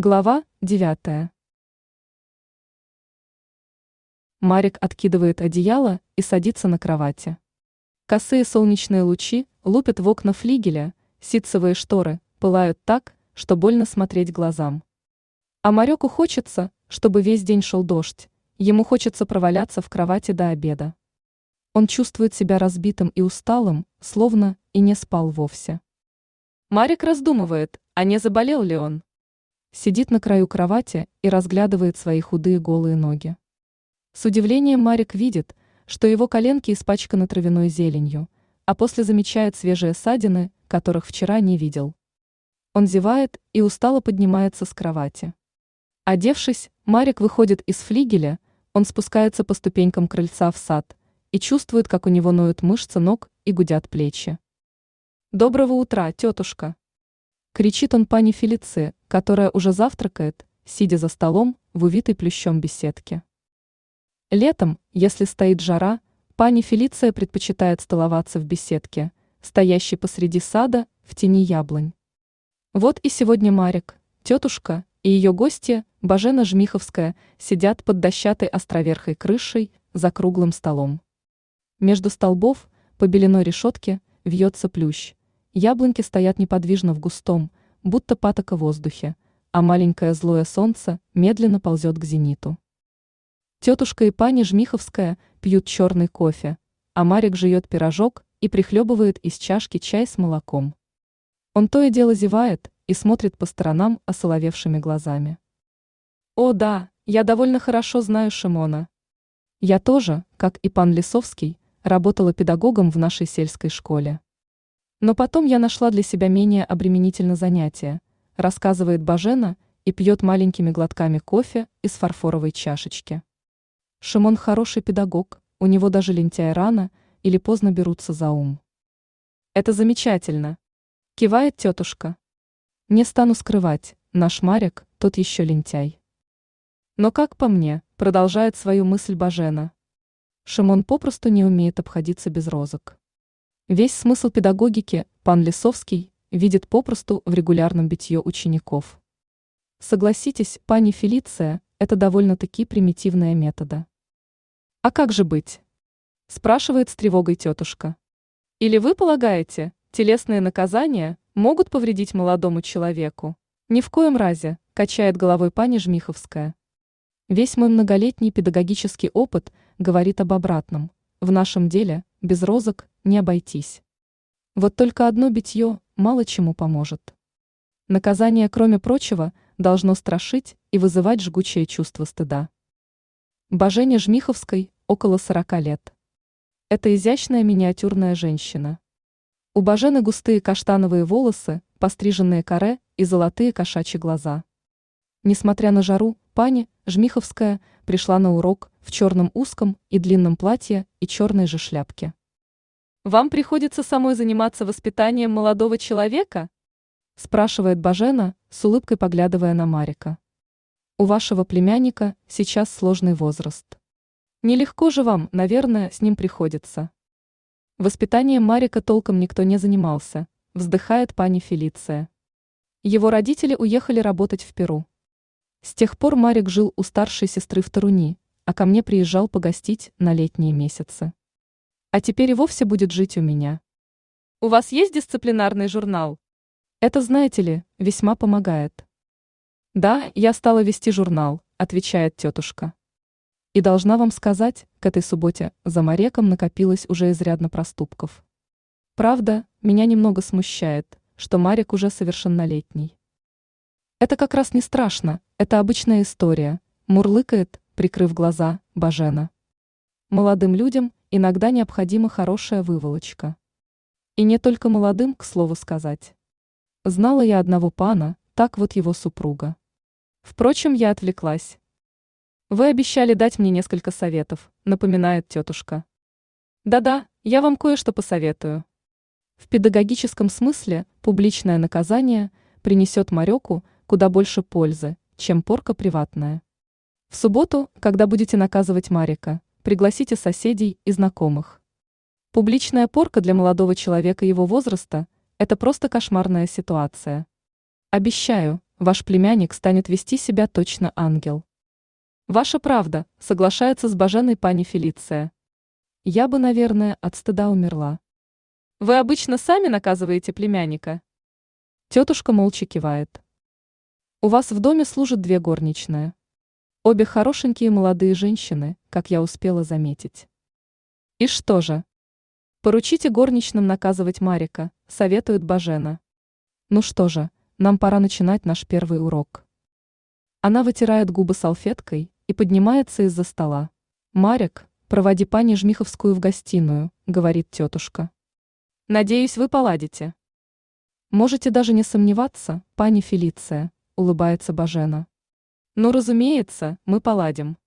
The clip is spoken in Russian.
Глава 9. Марик откидывает одеяло и садится на кровати. Косые солнечные лучи лупят в окна флигеля, ситцевые шторы пылают так, что больно смотреть глазам. А Мареку хочется, чтобы весь день шел дождь, ему хочется проваляться в кровати до обеда. Он чувствует себя разбитым и усталым, словно и не спал вовсе. Марик раздумывает, а не заболел ли он сидит на краю кровати и разглядывает свои худые голые ноги. С удивлением Марик видит, что его коленки испачканы травяной зеленью, а после замечает свежие ссадины, которых вчера не видел. Он зевает и устало поднимается с кровати. Одевшись, Марик выходит из флигеля, он спускается по ступенькам крыльца в сад и чувствует, как у него ноют мышцы ног и гудят плечи. «Доброго утра, тетушка!» Кричит он пани Фелице, которая уже завтракает, сидя за столом в увитой плющом беседке. Летом, если стоит жара, пани Фелиция предпочитает столоваться в беседке, стоящей посреди сада в тени яблонь. Вот и сегодня Марик, тетушка и ее гостья, Бажена Жмиховская, сидят под дощатой островерхой крышей за круглым столом. Между столбов, по беленой решетке, вьется плющ, Яблоньки стоят неподвижно в густом, будто патока воздухе, а маленькое злое солнце медленно ползет к зениту. Тетушка и пани Жмиховская пьют черный кофе, а Марик жует пирожок и прихлебывает из чашки чай с молоком. Он то и дело зевает и смотрит по сторонам осоловевшими глазами. «О да, я довольно хорошо знаю Шимона. Я тоже, как и пан Лисовский, работала педагогом в нашей сельской школе. Но потом я нашла для себя менее обременительное занятие, рассказывает Бажена и пьет маленькими глотками кофе из фарфоровой чашечки. Шимон хороший педагог, у него даже лентяй рано или поздно берутся за ум. Это замечательно. Кивает тетушка. Не стану скрывать, наш Марик, тот еще лентяй. Но как по мне, продолжает свою мысль Бажена. Шимон попросту не умеет обходиться без розок. Весь смысл педагогики пан Лисовский видит попросту в регулярном битье учеников. Согласитесь, пани Фелиция, это довольно-таки примитивная метода. А как же быть? Спрашивает с тревогой тетушка. Или вы полагаете, телесные наказания могут повредить молодому человеку? Ни в коем разе, качает головой пани Жмиховская. Весь мой многолетний педагогический опыт говорит об обратном. В нашем деле без розок не обойтись. Вот только одно битье мало чему поможет. Наказание, кроме прочего, должно страшить и вызывать жгучее чувство стыда. Божене Жмиховской около 40 лет. Это изящная миниатюрная женщина. У Божены густые каштановые волосы, постриженные каре и золотые кошачьи глаза. Несмотря на жару, пани Жмиховская пришла на урок в черном узком и длинном платье и черной же шляпке. Вам приходится самой заниматься воспитанием молодого человека? Спрашивает Бажена, с улыбкой поглядывая на Марика. У вашего племянника сейчас сложный возраст. Нелегко же вам, наверное, с ним приходится. Воспитанием Марика толком никто не занимался, вздыхает пани Фелиция. Его родители уехали работать в Перу. С тех пор Марик жил у старшей сестры в Таруни, а ко мне приезжал погостить на летние месяцы. А теперь и вовсе будет жить у меня. У вас есть дисциплинарный журнал? Это, знаете ли, весьма помогает. Да, я стала вести журнал, отвечает тетушка. И должна вам сказать, к этой субботе за Мареком накопилось уже изрядно проступков. Правда, меня немного смущает, что Марик уже совершеннолетний. Это как раз не страшно, это обычная история, мурлыкает, прикрыв глаза, Бажена. Молодым людям иногда необходима хорошая выволочка. И не только молодым, к слову сказать. Знала я одного пана, так вот его супруга. Впрочем, я отвлеклась. Вы обещали дать мне несколько советов, напоминает тетушка. Да-да, я вам кое-что посоветую. В педагогическом смысле публичное наказание принесет Мареку куда больше пользы, чем порка приватная. В субботу, когда будете наказывать Марика, пригласите соседей и знакомых. Публичная порка для молодого человека его возраста – это просто кошмарная ситуация. Обещаю, ваш племянник станет вести себя точно ангел. Ваша правда, соглашается с Баженой пани Фелиция. Я бы, наверное, от стыда умерла. Вы обычно сами наказываете племянника? Тетушка молча кивает. У вас в доме служат две горничные. Обе хорошенькие молодые женщины, как я успела заметить. И что же? Поручите горничным наказывать Марика, советует Бажена. Ну что же, нам пора начинать наш первый урок. Она вытирает губы салфеткой и поднимается из-за стола. Марик, проводи пани Жмиховскую в гостиную, говорит тетушка. Надеюсь, вы поладите. Можете даже не сомневаться, пани Фелиция, улыбается Бажена. Ну, разумеется, мы поладим.